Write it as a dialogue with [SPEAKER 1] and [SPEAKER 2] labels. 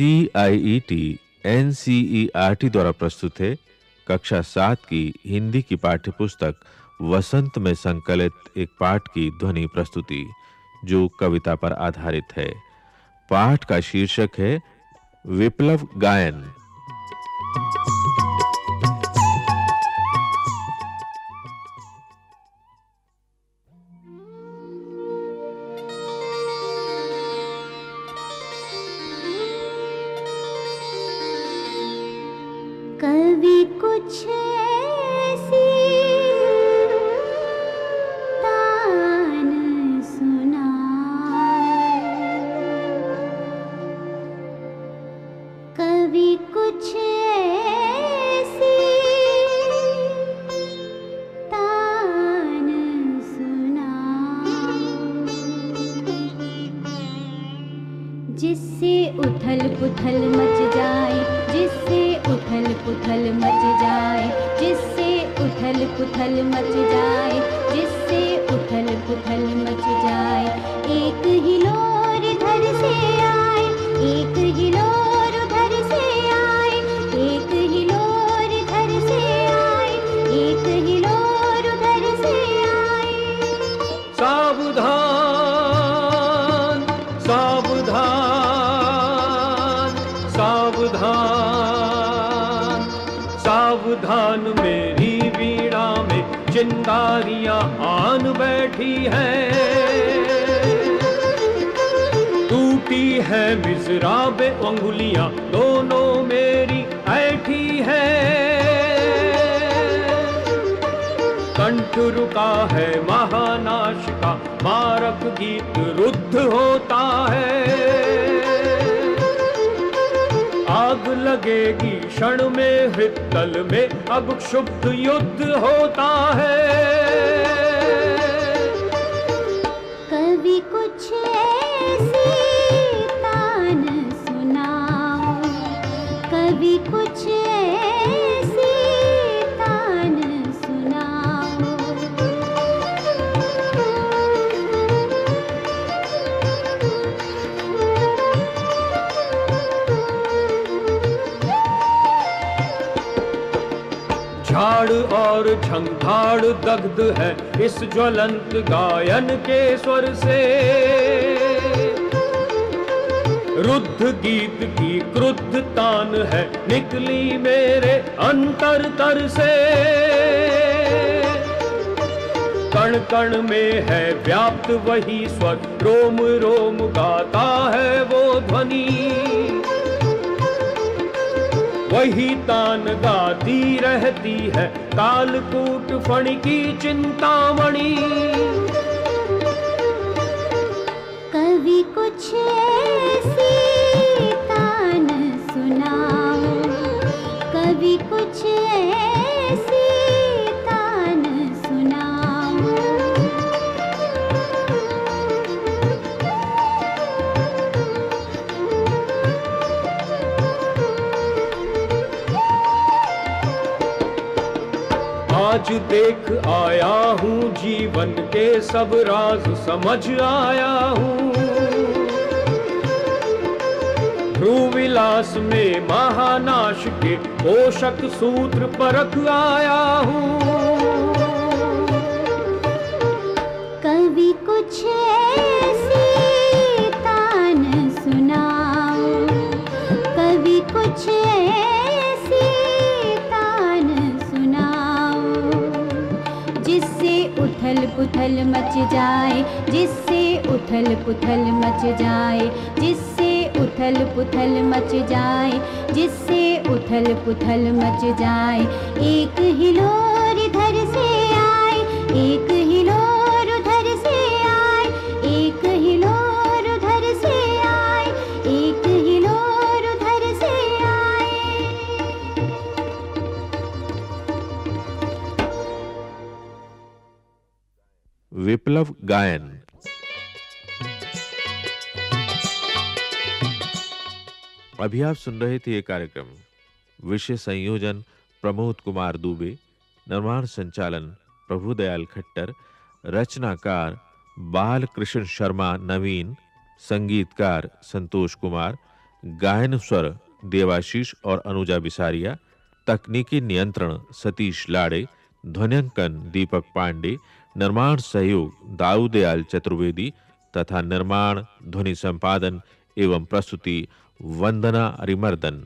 [SPEAKER 1] CIET T द्वारा प्रस्तुत है कक्षा सात की हिंदी की पाठ्य पुस्तक वसंत में संकलित एक पाठ की ध्वनि प्रस्तुति, जो कविता पर आधारित है। पाठ का शीर्षक है विप्लव गायन।
[SPEAKER 2] जिससे उथल पुथल मच जाए जिससे उथल पुथल मच उथल मच जाए, जिससे उथल पुथल मच जाए। एक हिलोर इधर से आए, एक हिलोर उधर से आए, एक हिलोर इधर से आए, एक हिलोर उधर से आए।
[SPEAKER 3] सावधान सावधान सावधान सावधान मेरी चिंगारियाँ आन बैठी हैं। टूटी है मिजराबे अंगुलियाँ, दोनों मेरी ऐठी है। कंठ रुका है महानाश का मारक गीत रुद्ध होता है। लगेगी क्षण में, हृतल में, अब क्षुब्ध युद्ध होता है।
[SPEAKER 2] कभी कुछ ऐसी तान सुनाओ, कभी कुछ
[SPEAKER 3] झाड़ और झंखाड़ दग्ध है इस ज्वलंत गायन के स्वर से। रुद्ध गीत की क्रुद्ध तान है निकली मेरे अंतर तर से। कण कण में है व्याप्त वही स्वर रोम रोम गाता है वो ध्वनि। वही तान गाती रहती है, कालकूट फण की चिंतामणि।
[SPEAKER 2] कवि कुछ ऐसी तान सुना कवि कुछ ऐसी
[SPEAKER 3] आज देख आया हूँ, जीवन के सब राज समझ आया हूँ। ध्रुव विलास में महानाश के पोषक सूत्र परख आया हूँ।
[SPEAKER 2] कवि कुछ ऐसी सुनाओ कवि कुछ ऐसी उथल पुथल मच जाए, जिससे उथल पुथल मच जाए, जिससे उथल पुथल मच जाए, जिससे उथल पुथल मच जाए, एक हिलोर
[SPEAKER 1] विप्लव गायन। अभी आप सुन रहे थे ये कार्यक्रम विषय संयोजन, प्रमोद कुमार दुबे, निर्माण संचालन, प्रभुदयाल खट्टर, रचनाकार बाल कृष्ण शर्मा, नवीन, संगीतकार संतोष कुमार, गायन स्वर देवाशीष और अनुजा बिसारिया, तकनीकी नियंत्रण सतीश लाड़े, ध्वनियांकन दीपक पांडे निर्माण सहयोग दाऊदयाल चतुर्वेदी तथा निर्माण ध्वनि संपादन एवं प्रस्तुति वंदना अरिमर्दन